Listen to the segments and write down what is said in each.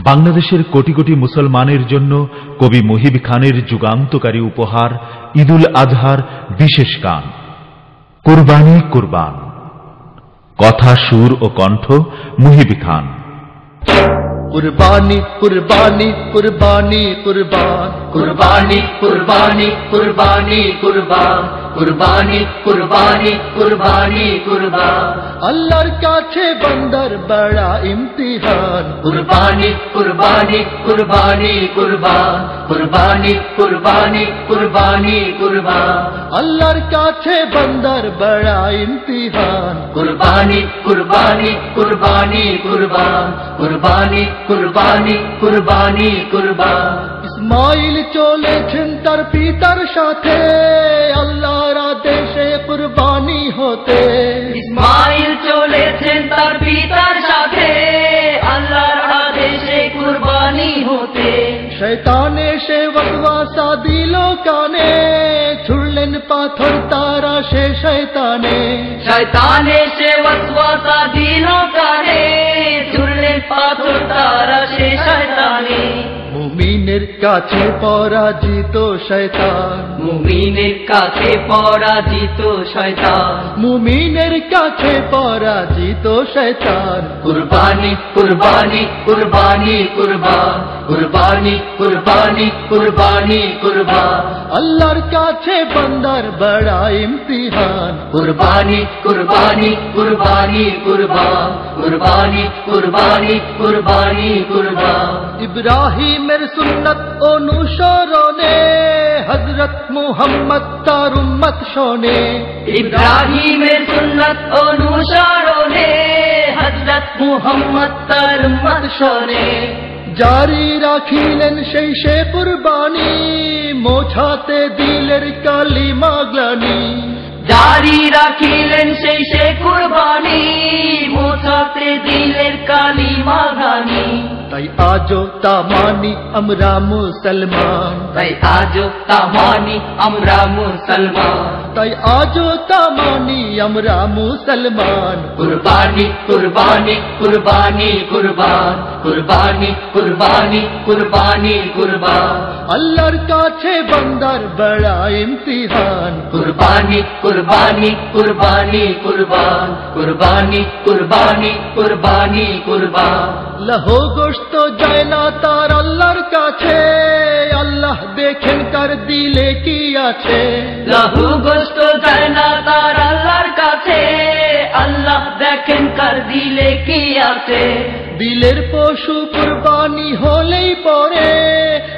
বাংলাদেশের কোটি কোটি মুসলমানের জন্য কবি মুহিব খানের যুগান্তকারী উপহার ঈদুল আজহার বিশেষ গান, কোরবানি কোরবান। কথা, সুর ও কণ্ঠ মুহিব খান। কুরবানি কুরবানি কুরবানি কুরবান কুরবানি কুরবানি কুরবানি কুরবান কুরবানি কুরবানি কুরবানি কুরবান আল্লাহর কাছে বন্দর বড়া ইমতিহান কুরবানি কুরবানি কুরবানি কুরবান কুরবানি কুরবানি কুরবানি কুরবান আল্লাহর কাছে বন্দর বড়া ইমতিহান কুরবানি কুরবানি কুরবানি কুরবান কুরবানি কুরবানি কুরবানি কুরবান। ইসমাইল চলেছেন তার পিতার সাথে আল্লাহর আদেশে কুরবানি হতে। ইসমাইল চলেছেন তার পিতার সাথে আল্লাহর আদেশে কুরবানি হতে। শয়তানে সে বদবাসা দিল কানে ছুড়লেন পাথর তারা সে শয়তানে। শয়তানে সে বদবাসা দিল কানে। মুমিনের কাছে পরাজিত শয়তান। মুমিনের কাছে পরাজিত শয়তান। মুমিনের কাছে পরাজিত শয়তান। কুরবানি কুরবানি কুরবানি কুরবান। কুরবানি কুরবানি কুরবানি কুরবান। আল্লাহর কাছে বান্দার বড়া ইমতিহান। কুরবানি কুরবানি কুরবানি কুরবান। কুরবানি কুরবানি কুরবানি কুরবান। ইব্রাহিমের সুন্নত অনুসরণে হজরত মুহাম্মদ তার উম্মত শোনে। ইব্রাহিমের সুন্নত অনুসরণে হযরত মুহাম্মদ তার উম্মত শোনে। জারি রাখিলেন সেই সে কুরবানি মোছাতে দিলের কালি গ্লানি। জারি রাখিলেন সেই সে কুরবানি মোছাতে দিলের কালিমা भाई आजो तामानी अमरा मुसलमान भाई आजो तामानी अमरा मुसलमान तई आजो तामानी अमरा मुसलमान कुर्बानी कुर्बानी कुर्बानी कुर्बान। কুরবানি কুরবানি কুরবান কুরবানি আল্লাহর কাছে বান্দার বড়া ইমতিহান। কুরবানি কুরবানি কুরবানি কুরবান কুরবানি কুরবানি কুরবানি কুরবান লহো গোস্ত যায় না তার আল্লাহর কাছে। আল্লাহ দেখেন কার দিলে কি আছে। লহু গোস্ত যায় না তার আল্লাহর কাছে। আল্লাহ দেখেন কার দিলে কি আছে। দিলের পশু কুরবানি হলেই পরে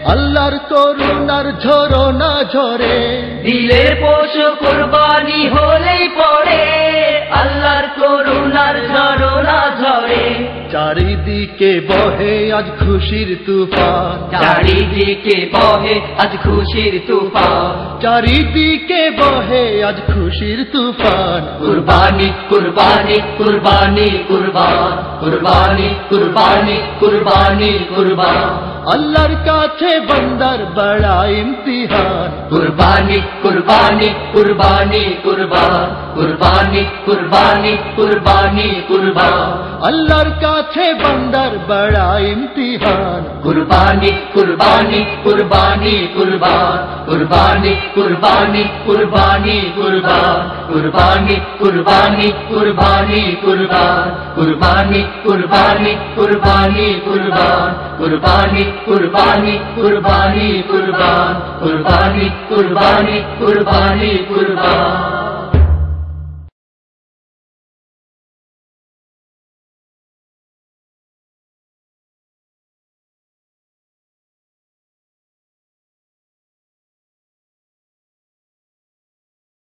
আল্লাহর করুণার ঝরনা ঝরে দিলের পশু কুরবানি হলেই পড়ে আল্লাহর করুণার ঝরনা ঝরে। চারিদিকে বহে আজ খুশির তুফান। চারিদিকে বহে আজ খুশির তুফান। চারিদিকে বহে আজ খুশির তুফান। কুরবানি কুরবানি কুরবানি কুরবান। কুরবানি কুরবানি কুরবানি কুরবান আল্লাহর কাছে বান্দার বড়া ইমতিহান কুরবানি কুরবানি কুরবানি কুরবান কুরবানি কুরবানি কুরবানি কুরবান আল্লাহর কাছে বান্দার বড়া ইমতিহান কুরবানি কুরবানি কুরবানি কুরবান কুরবানি কুরবানি কুরবানি কুরবান কুরবানি কুরবানি কুরবানি কুরবান কুরবানি কুরবানি কুরবানি কুরবান কুরবানি কুরবানি কুরবানি কুরবান কুরবানি কুরবানি কুরবানি কুরবান